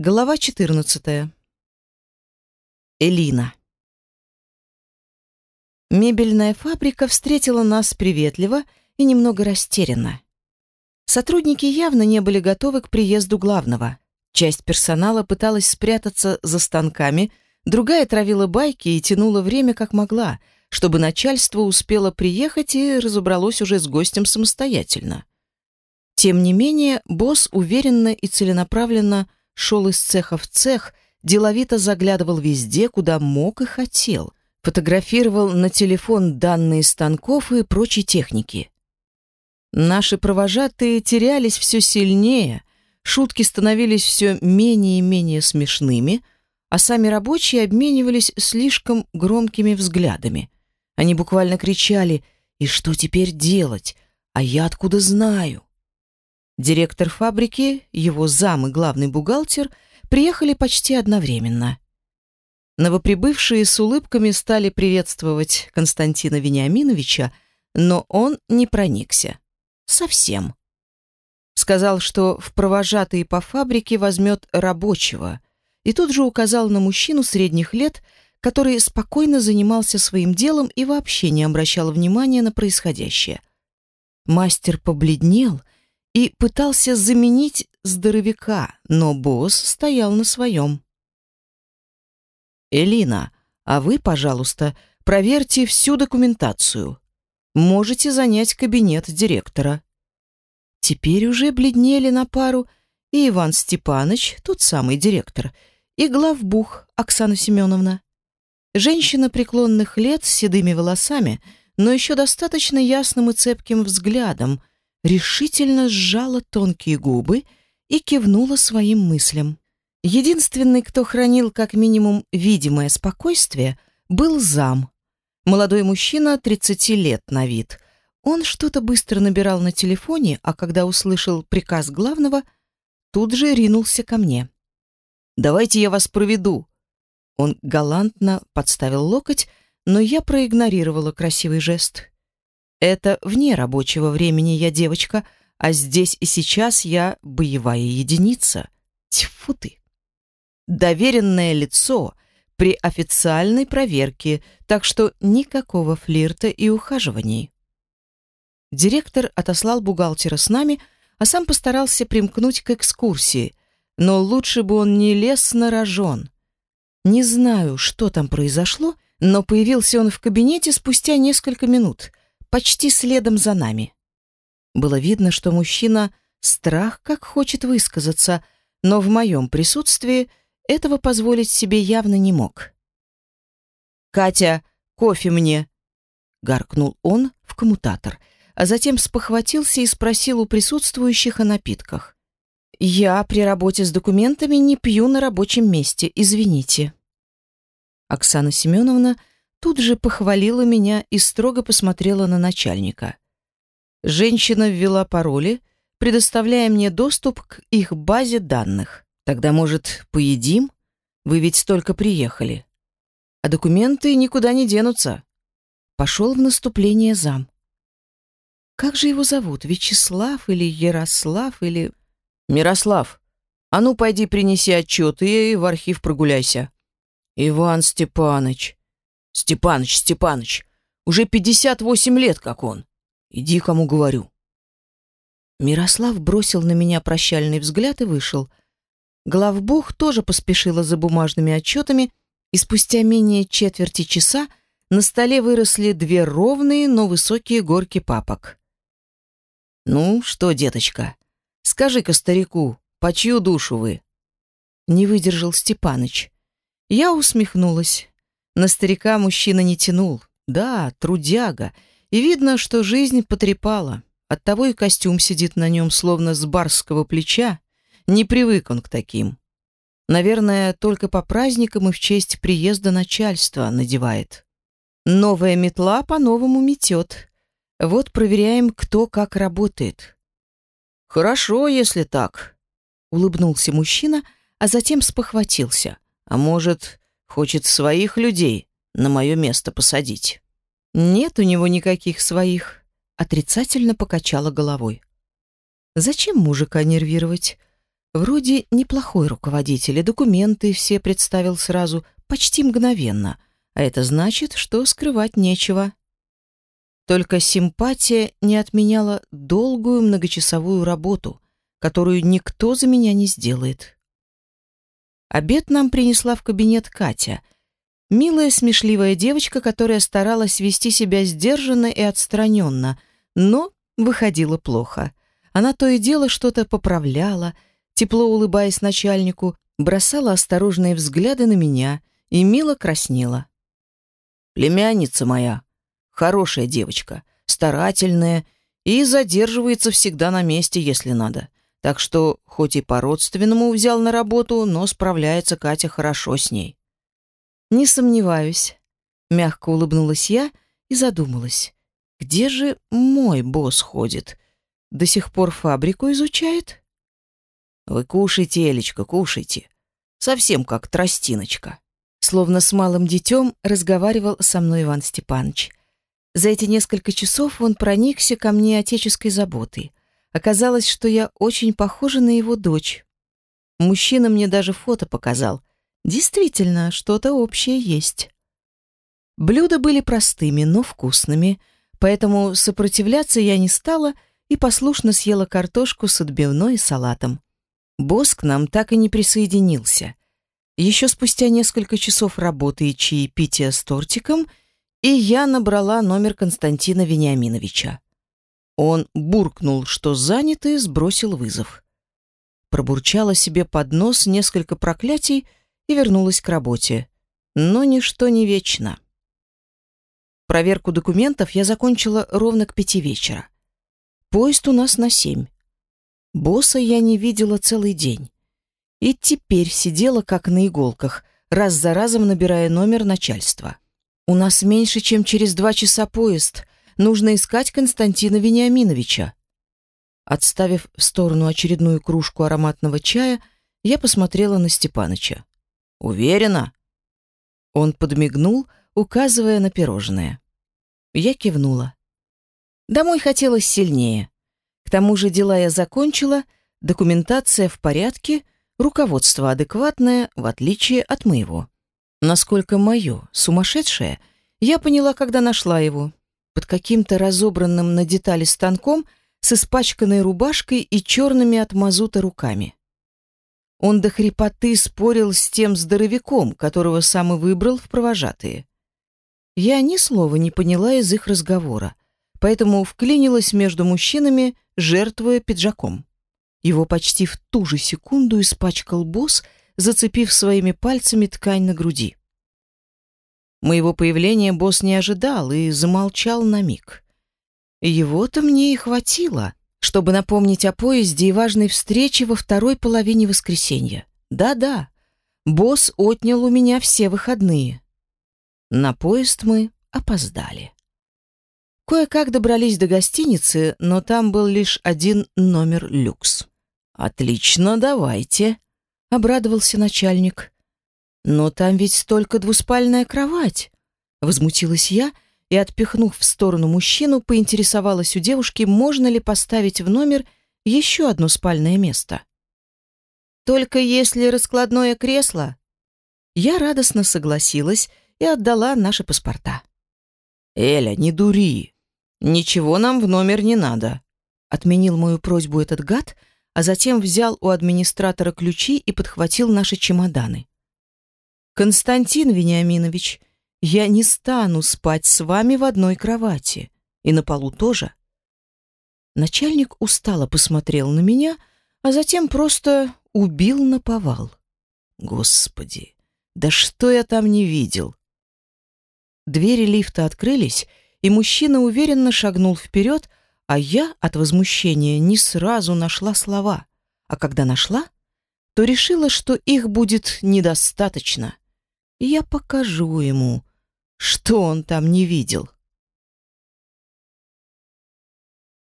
Глава 14. Элина. Мебельная фабрика встретила нас приветливо и немного растерянно. Сотрудники явно не были готовы к приезду главного. Часть персонала пыталась спрятаться за станками, другая травила байки и тянула время как могла, чтобы начальство успело приехать и разобралось уже с гостем самостоятельно. Тем не менее, босс уверенно и целенаправленно шел из цеха в цех, деловито заглядывал везде, куда мог и хотел, фотографировал на телефон данные станков и прочей техники. Наши провожатые терялись все сильнее, шутки становились все менее и менее смешными, а сами рабочие обменивались слишком громкими взглядами. Они буквально кричали «И что теперь делать? А я откуда знаю?» Директор фабрики, его зам и главный бухгалтер приехали почти одновременно. Новоприбывшие с улыбками стали приветствовать Константина Вениаминовича, но он не проникся. Совсем. Сказал, что в провожатые по фабрике возьмет рабочего, и тут же указал на мужчину средних лет, который спокойно занимался своим делом и вообще не обращал внимания на происходящее. Мастер побледнел и пытался заменить здоровяка, но босс стоял на своем. «Элина, а вы, пожалуйста, проверьте всю документацию. Можете занять кабинет директора». Теперь уже бледнели на пару и Иван Степанович, тот самый директор, и главбух Оксана Семеновна. Женщина преклонных лет с седыми волосами, но еще достаточно ясным и цепким взглядом, решительно сжала тонкие губы и кивнула своим мыслям. Единственный, кто хранил как минимум видимое спокойствие, был зам. Молодой мужчина 30 лет на вид. Он что-то быстро набирал на телефоне, а когда услышал приказ главного, тут же ринулся ко мне. «Давайте я вас проведу». Он галантно подставил локоть, но я проигнорировала красивый жест. Это вне рабочего времени я девочка, а здесь и сейчас я боевая единица. Тьфу ты. Доверенное лицо при официальной проверке, так что никакого флирта и ухаживаний. Директор отослал бухгалтера с нами, а сам постарался примкнуть к экскурсии, но лучше бы он не лез на рожон. Не знаю, что там произошло, но появился он в кабинете спустя несколько минут — почти следом за нами. Было видно, что мужчина страх как хочет высказаться, но в моем присутствии этого позволить себе явно не мог. «Катя, кофе мне!» — гаркнул он в коммутатор, а затем спохватился и спросил у присутствующих о напитках. «Я при работе с документами не пью на рабочем месте, извините». Оксана Семеновна тут же похвалила меня и строго посмотрела на начальника. Женщина ввела пароли, предоставляя мне доступ к их базе данных. Тогда, может, поедим? Вы ведь столько приехали. А документы никуда не денутся. Пошел в наступление зам. Как же его зовут? Вячеслав или Ярослав или... Мирослав, а ну пойди принеси отчеты и в архив прогуляйся. Иван Степаныч, Степаныч, Степаныч, уже 58 лет, как он. Иди, кому говорю. Мирослав бросил на меня прощальный взгляд и вышел. Главбух тоже поспешила за бумажными отчетами, и спустя менее четверти часа на столе выросли две ровные, но высокие горки папок. «Ну, что, деточка, скажи-ка старику, по чью душу вы?» Не выдержал Степаныч. Я усмехнулась. На старика мужчина не тянул. Да, трудяга. И видно, что жизнь потрепала. Оттого и костюм сидит на нем, словно с барского плеча. Не привык он к таким. Наверное, только по праздникам и в честь приезда начальства надевает. Новая метла по-новому метет. Вот проверяем, кто как работает. Хорошо, если так, улыбнулся мужчина, а затем спохватился. А может, Хочет своих людей на мое место посадить. Нет у него никаких своих. Отрицательно покачала головой. Зачем мужика нервировать? Вроде неплохой руководитель, и документы все представил сразу, почти мгновенно, а это значит, что скрывать нечего. Только симпатия не отменяла долгую многочасовую работу, которую никто за меня не сделает. Обед нам принесла в кабинет Катя, милая смешливая девочка, которая старалась вести себя сдержанно и отстраненно, но выходило плохо. Она то и дело что-то поправляла, тепло улыбаясь начальнику, бросала осторожные взгляды на меня и мило краснела. «Племянница моя», Хорошая девочка, старательная и задерживается всегда на месте, если надо. Так что, хоть и по-родственному взял на работу, но справляется Катя хорошо с ней. «Не сомневаюсь», — мягко улыбнулась я и задумалась. «Где же мой босс ходит? До сих пор фабрику изучает?» «Вы кушайте, Элечка, кушайте. Совсем как тростиночка». Словно с малым детем разговаривал со мной Иван Степанович. За эти несколько часов он проникся ко мне отеческой заботой. Оказалось, что я очень похожа на его дочь. Мужчина мне даже фото показал. Действительно, что-то общее есть. Блюда были простыми, но вкусными, поэтому сопротивляться я не стала и послушно съела картошку с отбивной и салатом. Босс к нам так и не присоединился. Еще спустя несколько часов работы и чаепития с тортиком — и я набрала номер Константина Вениаминовича. Он буркнул, что занят, и сбросил вызов. Пробурчала себе под нос несколько проклятий и вернулась к работе. Но ничто не вечно. Проверку документов я закончила ровно к пяти вечера. Поезд у нас на семь. Босса я не видела целый день. И теперь сидела как на иголках, раз за разом набирая номер начальства. «У нас меньше, чем через два часа поезд. Нужно искать Константина Вениаминовича». Отставив в сторону очередную кружку ароматного чая, я посмотрела на Степаныча. «Уверена?» Он подмигнул, указывая на пирожное. Я кивнула. Домой хотелось сильнее. К тому же дела я закончила, документация в порядке, руководство адекватное, в отличие от моего. Насколько мое, сумасшедшее, я поняла, когда нашла его. Под каким-то разобранным на детали станком с испачканной рубашкой и черными от мазута руками. Он до хрипоты спорил с тем здоровяком, которого сам и выбрал в провожатые. Я ни слова не поняла из их разговора, поэтому вклинилась между мужчинами, жертвуя пиджаком. Его почти в ту же секунду испачкал босс — зацепив своими пальцами ткань на груди. Моего появления босс не ожидал и замолчал на миг. Его-то мне и хватило, чтобы напомнить о поезде и важной встрече во второй половине воскресенья. Да-да, босс отнял у меня все выходные. На поезд мы опоздали. Кое-как добрались до гостиницы, но там был лишь один номер люкс. «Отлично, давайте», — обрадовался начальник. «Но там ведь только двуспальная кровать!» Возмутилась я и, отпихнув в сторону мужчину, поинтересовалась у девушки, можно ли поставить в номер еще одно спальное место. «Только если раскладное кресло». Я радостно согласилась и отдала наши паспорта. «Эля, не дури! Ничего нам в номер не надо!» Отменил мою просьбу этот гад — а затем взял у администратора ключи и подхватил наши чемоданы. «Константин Вениаминович, я не стану спать с вами в одной кровати. И на полу тоже». Начальник устало посмотрел на меня, а затем просто убил на повал. Господи, да что я там не видел? Двери лифта открылись, и мужчина уверенно шагнул вперед, а я от возмущения не сразу нашла слова, а когда нашла, то решила, что их будет недостаточно. Я покажу ему, что он там не видел.